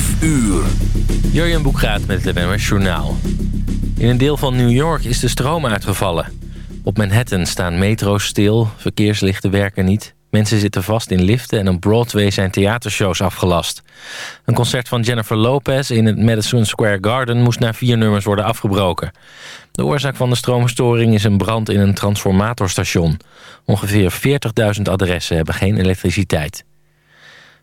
5 uur. Jurjen Boekraat met het NOS Journaal. In een deel van New York is de stroom uitgevallen. Op Manhattan staan metro's stil, verkeerslichten werken niet... mensen zitten vast in liften en op Broadway zijn theatershows afgelast. Een concert van Jennifer Lopez in het Madison Square Garden... moest na vier nummers worden afgebroken. De oorzaak van de stroomstoring is een brand in een transformatorstation. Ongeveer 40.000 adressen hebben geen elektriciteit.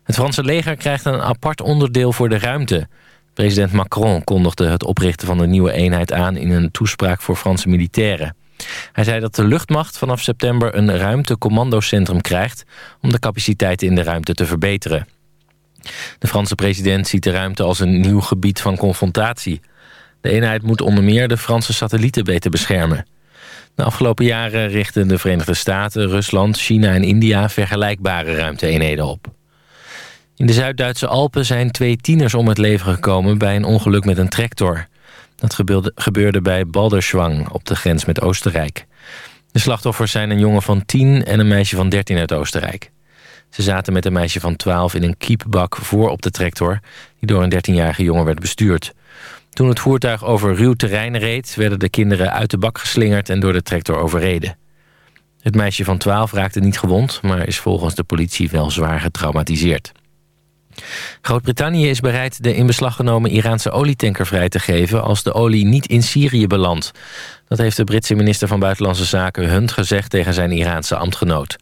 Het Franse leger krijgt een apart onderdeel voor de ruimte. President Macron kondigde het oprichten van de nieuwe eenheid aan... in een toespraak voor Franse militairen. Hij zei dat de luchtmacht vanaf september een ruimtecommandocentrum krijgt... om de capaciteiten in de ruimte te verbeteren. De Franse president ziet de ruimte als een nieuw gebied van confrontatie. De eenheid moet onder meer de Franse satellieten beter beschermen. De afgelopen jaren richten de Verenigde Staten, Rusland, China en India... vergelijkbare ruimteeenheden op. In de Zuid-Duitse Alpen zijn twee tieners om het leven gekomen... bij een ongeluk met een tractor. Dat gebeurde bij Balderschwang op de grens met Oostenrijk. De slachtoffers zijn een jongen van 10 en een meisje van 13 uit Oostenrijk. Ze zaten met een meisje van 12 in een kiepbak voor op de tractor... die door een 13-jarige jongen werd bestuurd. Toen het voertuig over ruw terrein reed... werden de kinderen uit de bak geslingerd en door de tractor overreden. Het meisje van 12 raakte niet gewond... maar is volgens de politie wel zwaar getraumatiseerd. Groot-Brittannië is bereid de in beslag genomen Iraanse olietanker vrij te geven... als de olie niet in Syrië belandt. Dat heeft de Britse minister van Buitenlandse Zaken Hunt gezegd tegen zijn Iraanse ambtgenoot.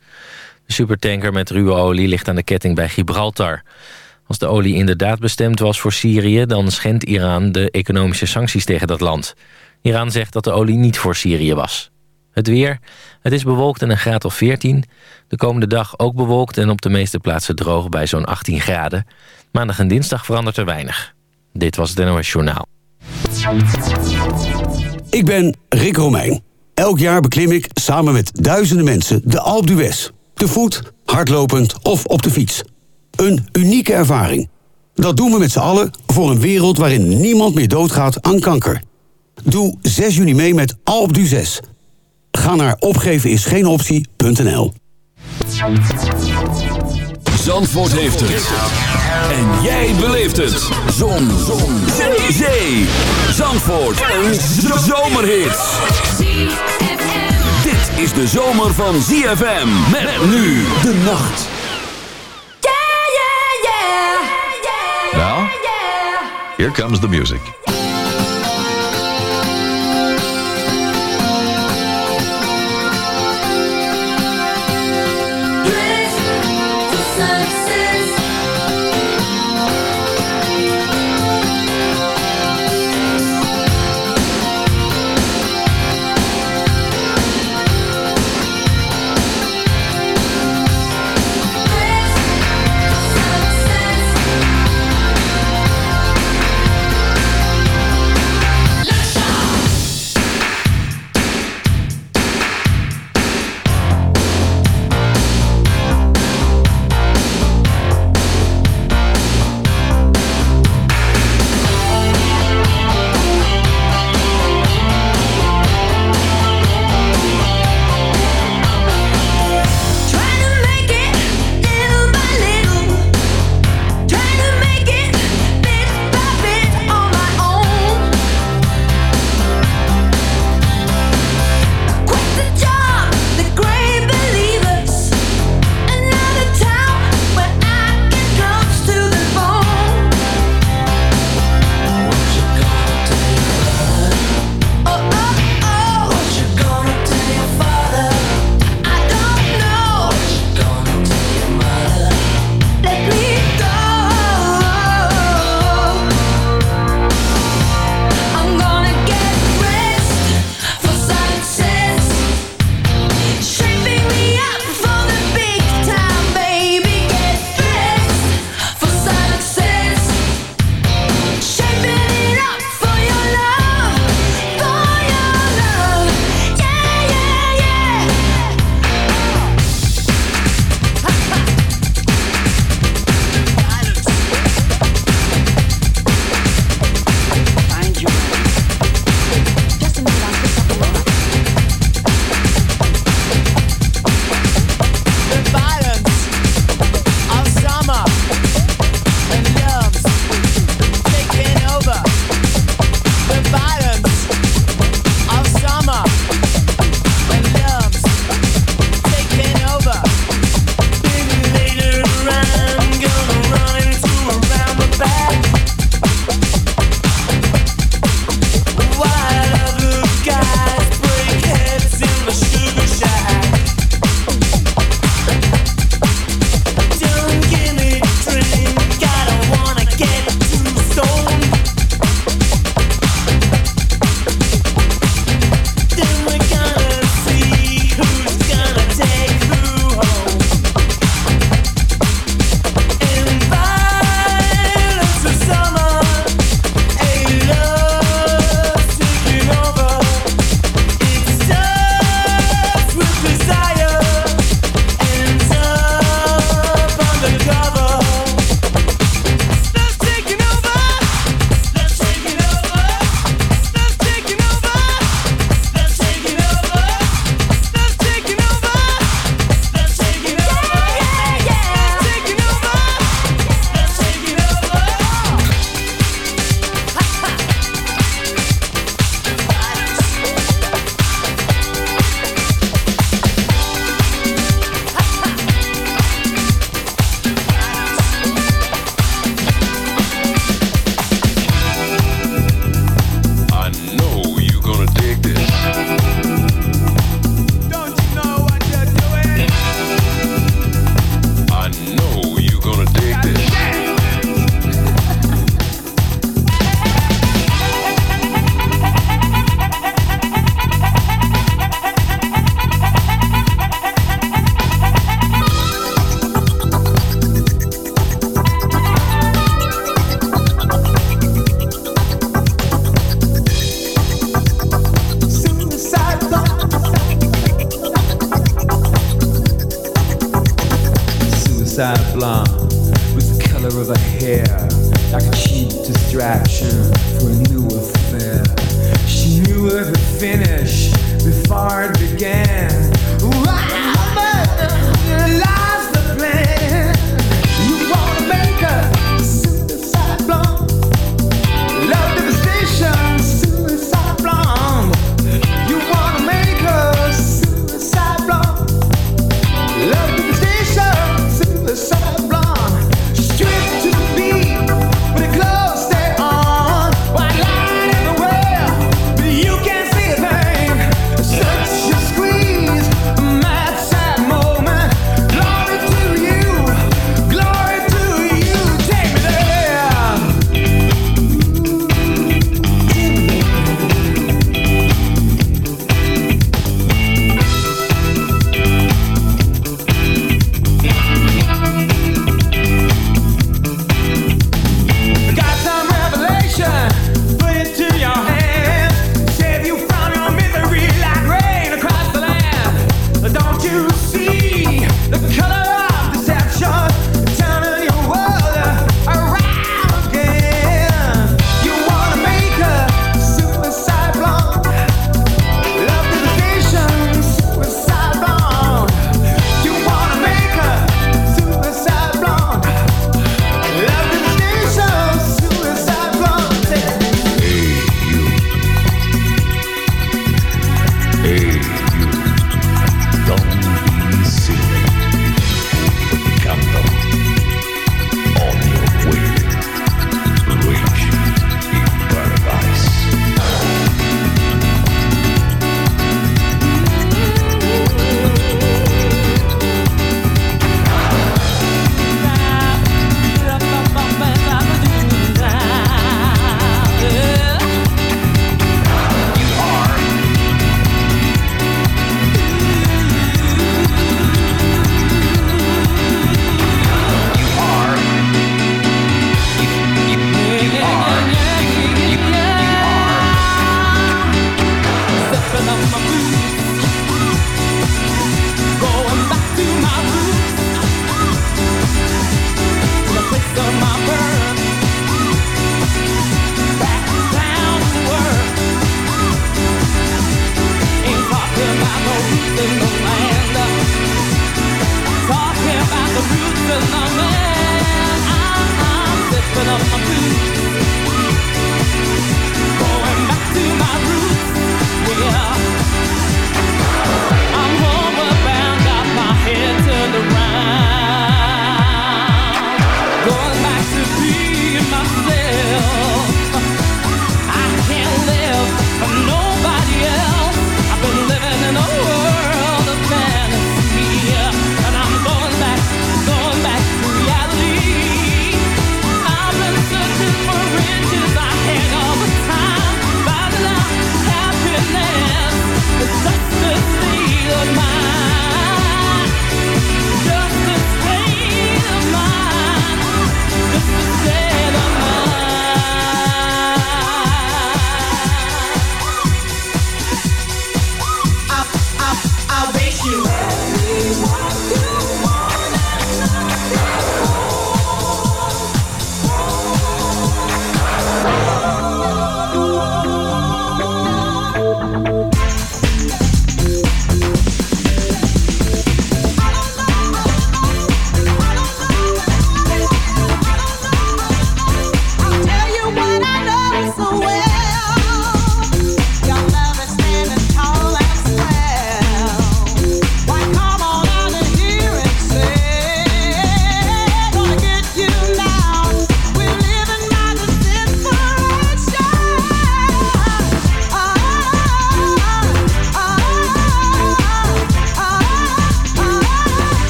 De supertanker met ruwe olie ligt aan de ketting bij Gibraltar. Als de olie inderdaad bestemd was voor Syrië... dan schendt Iran de economische sancties tegen dat land. Iran zegt dat de olie niet voor Syrië was. Het weer. Het is bewolkt en een graad of 14. De komende dag ook bewolkt en op de meeste plaatsen droog bij zo'n 18 graden. Maandag en dinsdag verandert er weinig. Dit was het NOS Journaal. Ik ben Rick Romeijn. Elk jaar beklim ik samen met duizenden mensen de Alpe. Te voet, hardlopend of op de fiets. Een unieke ervaring. Dat doen we met z'n allen voor een wereld waarin niemand meer doodgaat aan kanker. Doe 6 juni mee met Alpe d'Huez. Ga naar opgevenisgeenoptie.nl Zandvoort heeft het. En jij beleeft het. Zon. Zon. Zee. Zee. Zandvoort. Een zomerhit. Dit is de zomer van ZFM. Met nu de nacht. Yeah, yeah, yeah. Now, here comes the music.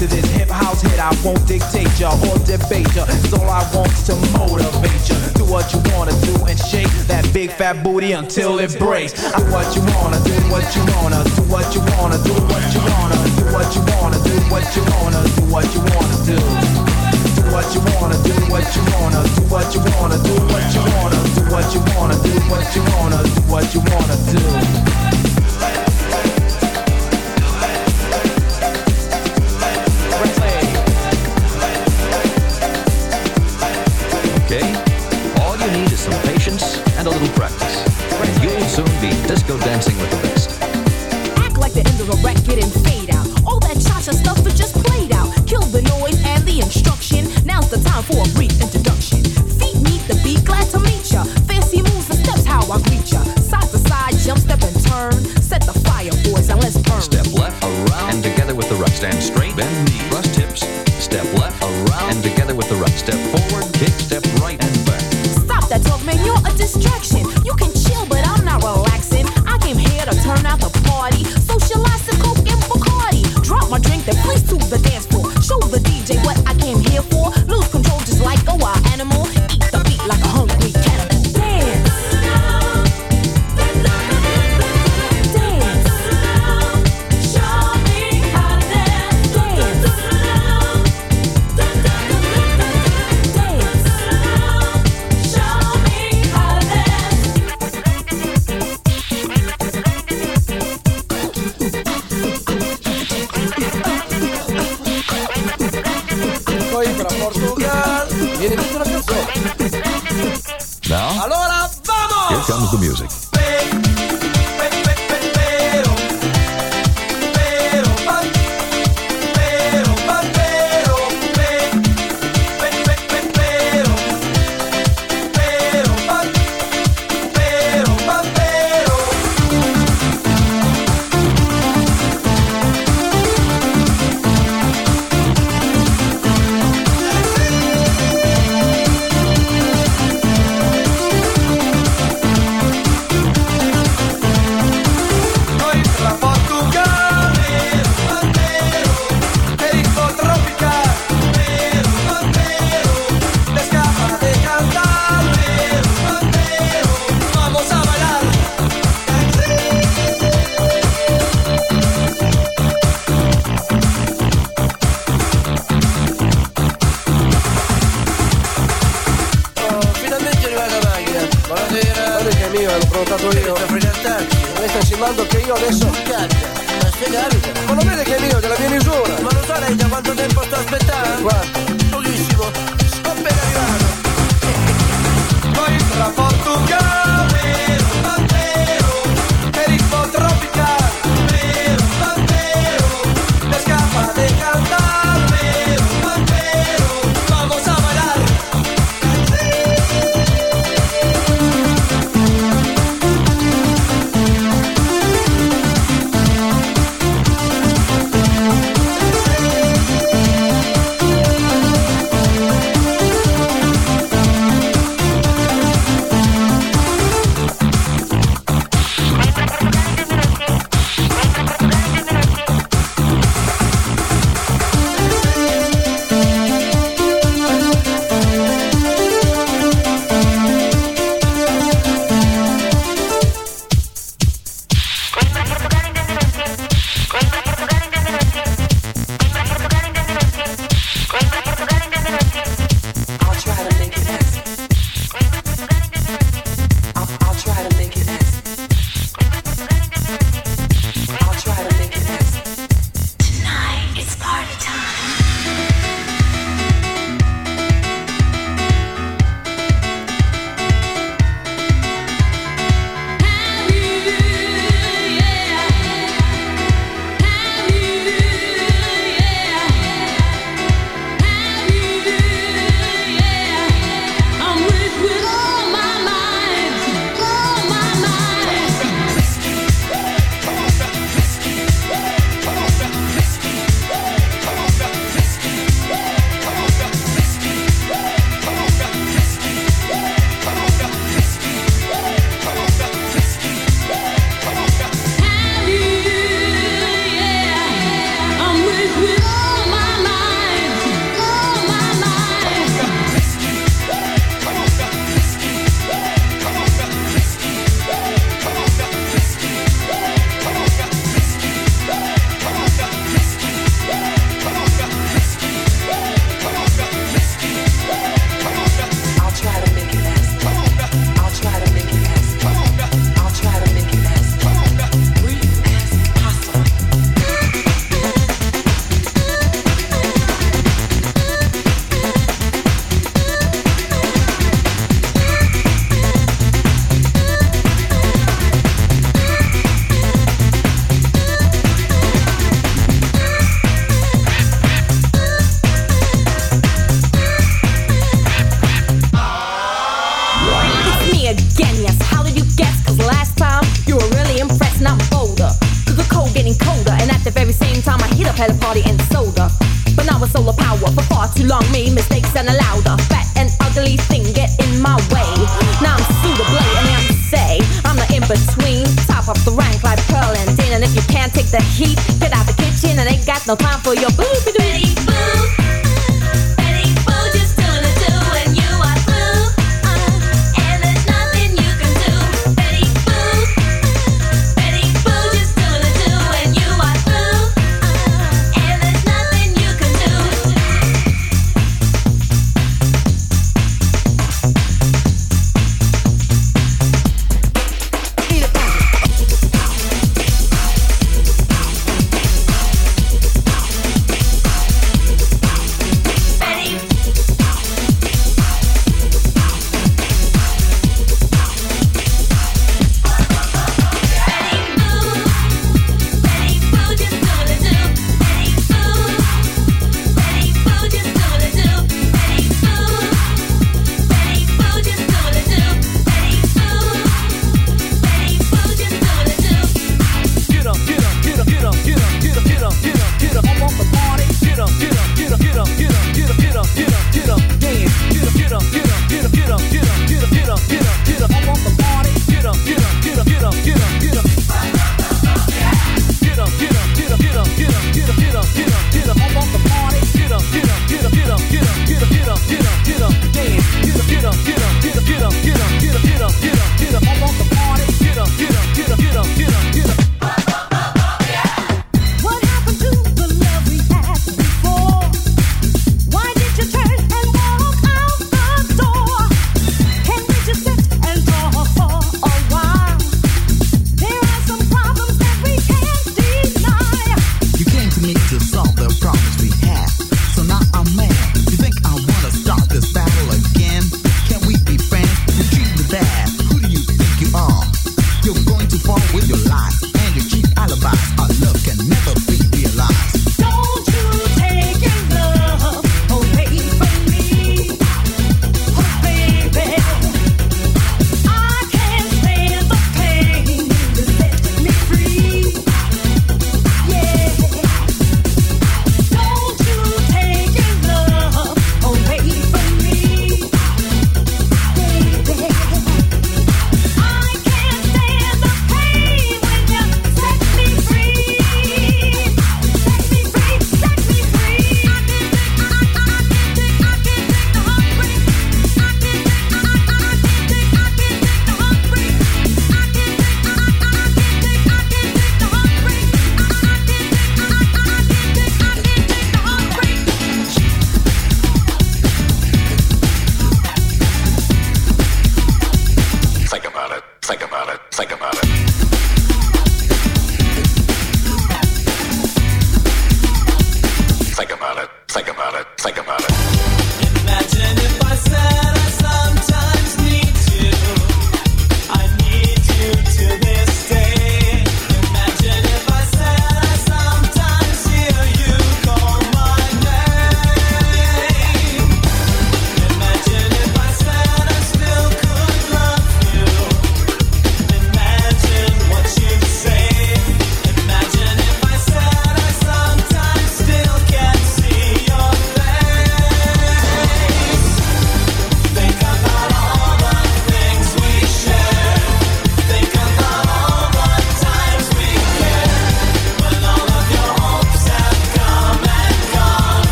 to this hip house hit. I won't dictate ya or debate ya. It's all I want to motivate ya. Do what you wanna do and shake that big fat booty until it breaks. Do what you wanna do, what you wanna do, what you wanna do, what you wanna do, what you wanna do, what you wanna do, what you wanna do. Do what you wanna do, what you wanna do, what you wanna do, what you wanna do, what you wanna do, what you wanna do, what you wanna do. io adesso che abita? Ma spiegami. Ma lo vede che è mio, della mia misura. Ma lo sa lei da quanto tempo sto aspettando? Quanto?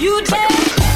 You take.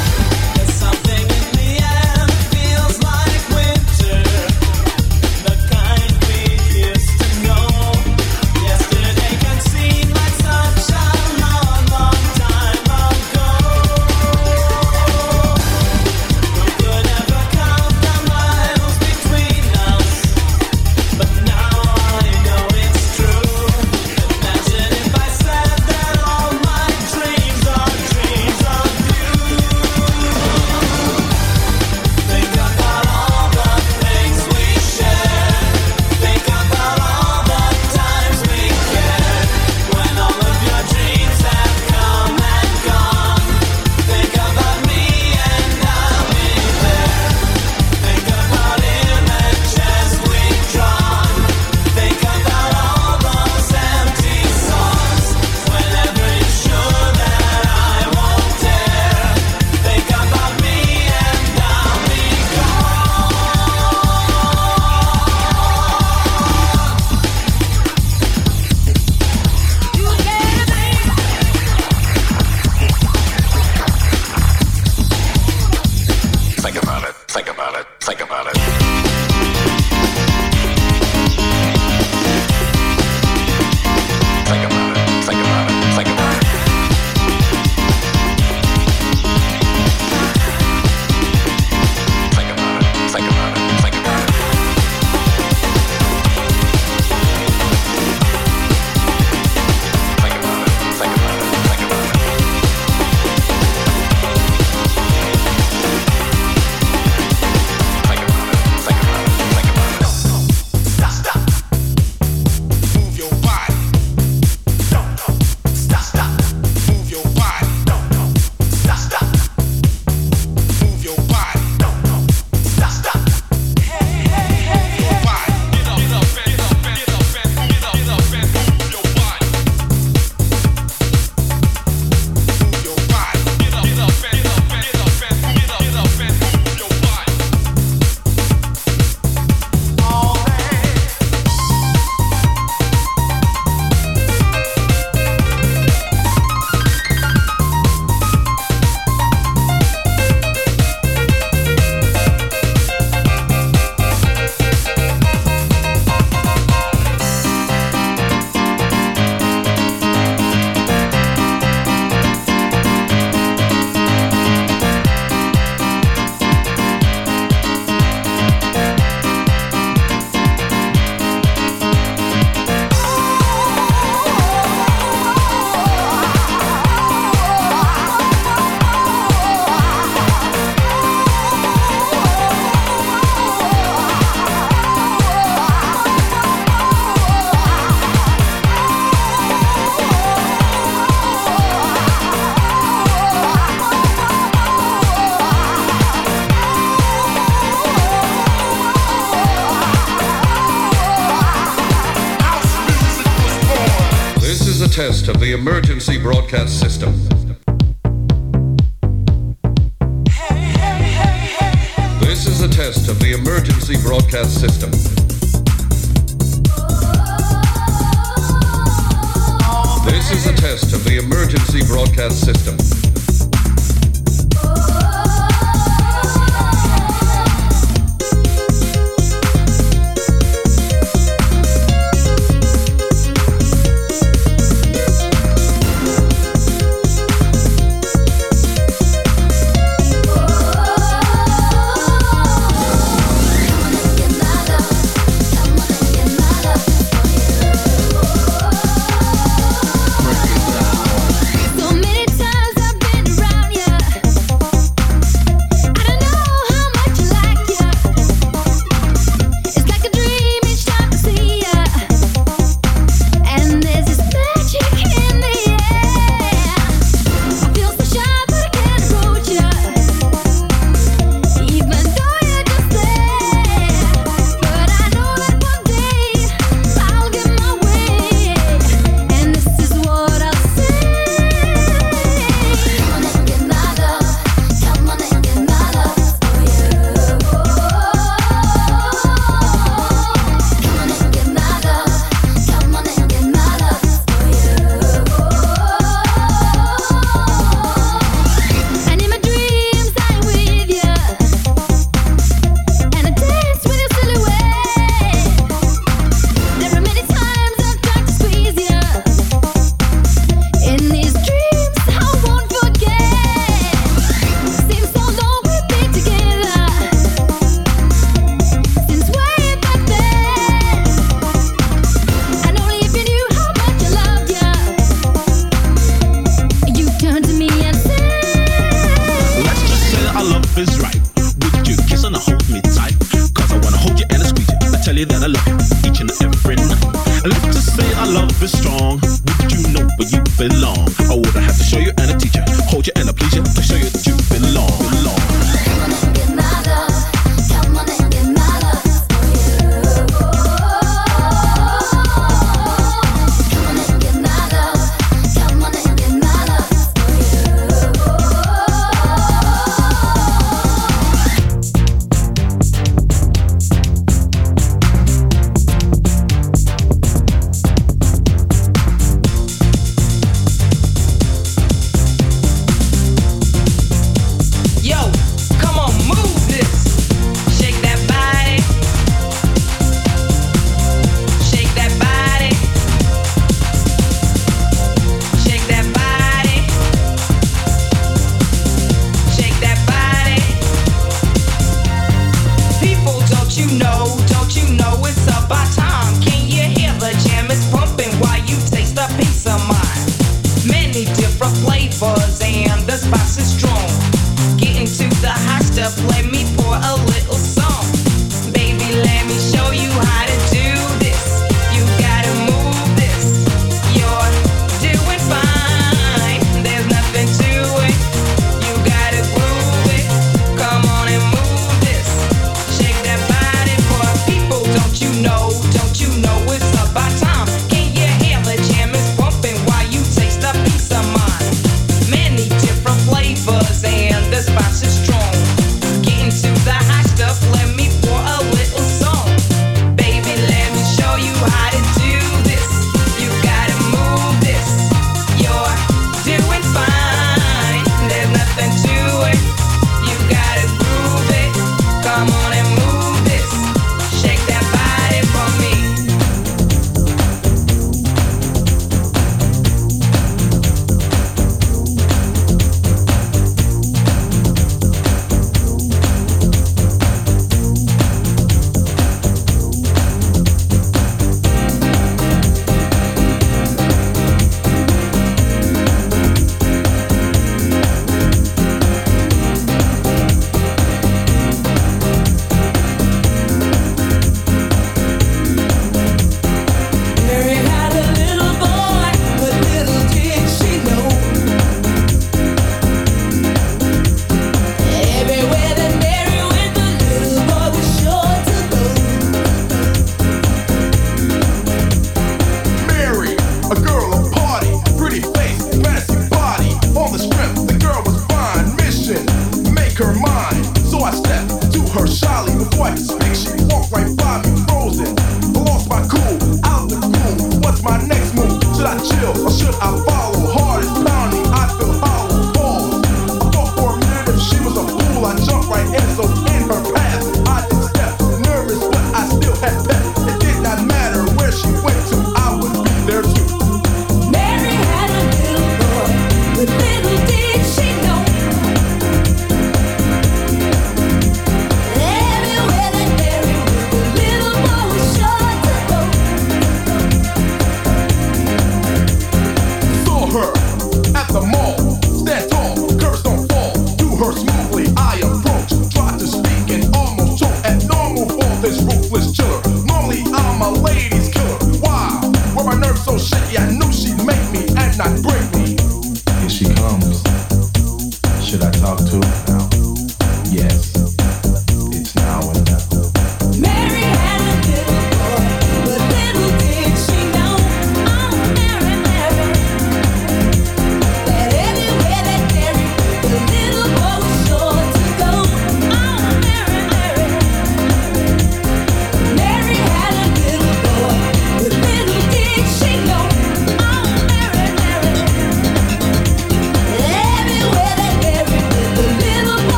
my love is strong. Would you know where you belong? I would have to show you and a teacher, hold you and a pleasure to show you that you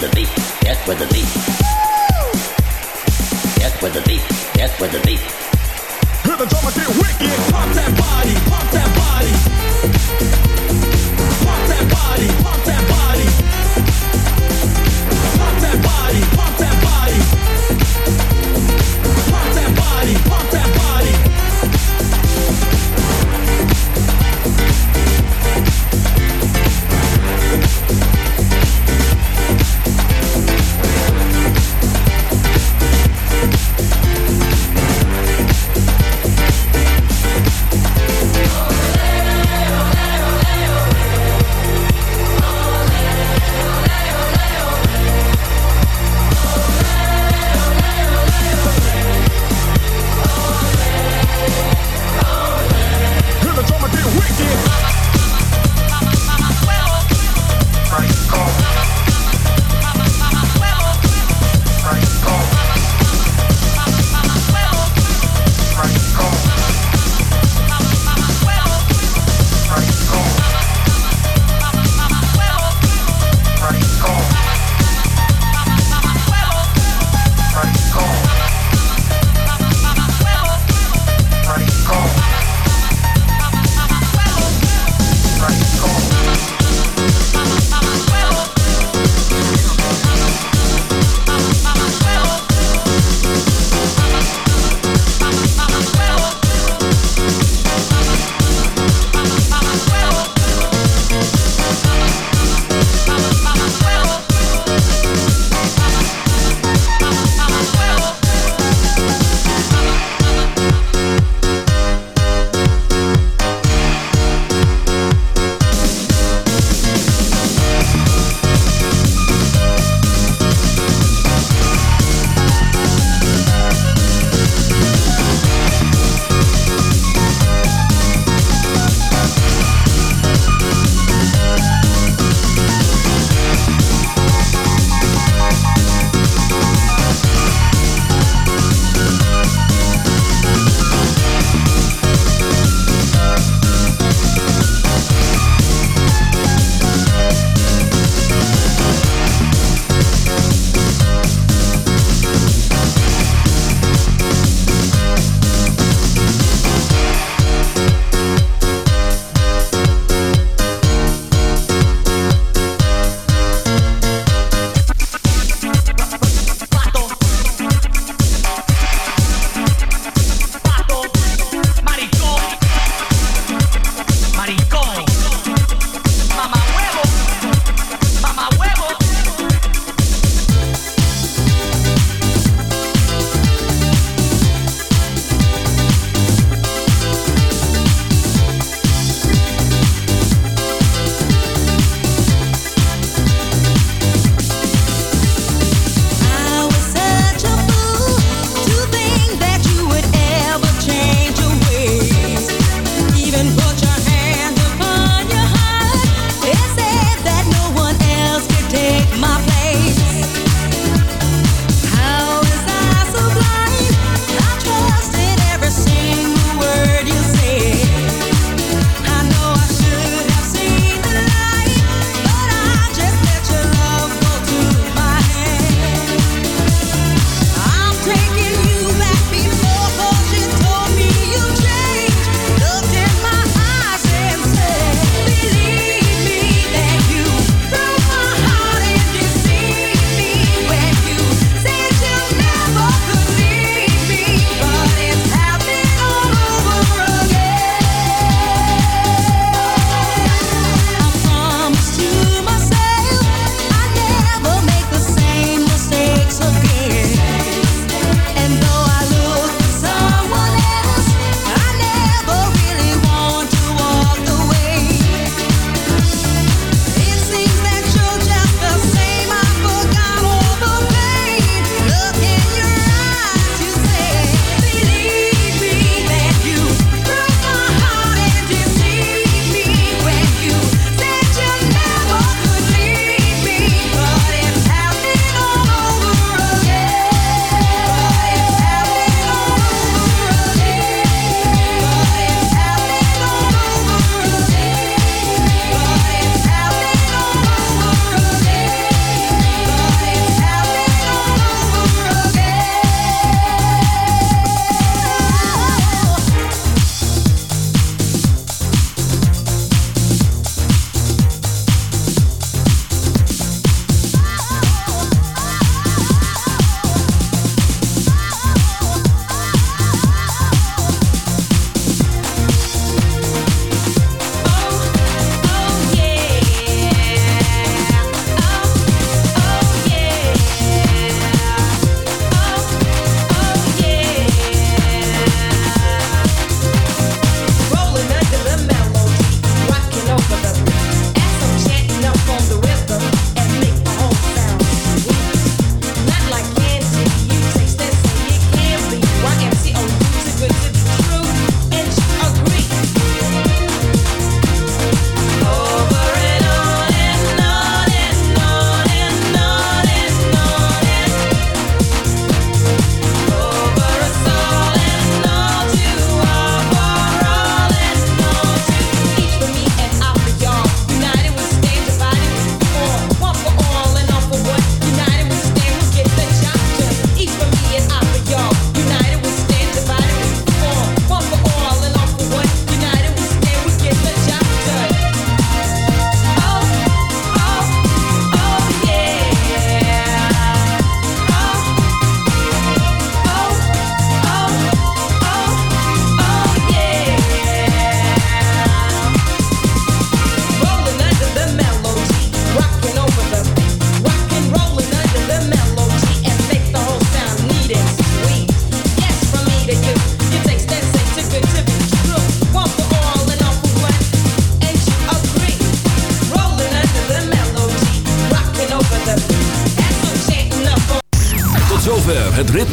with the beat. That's with the beat.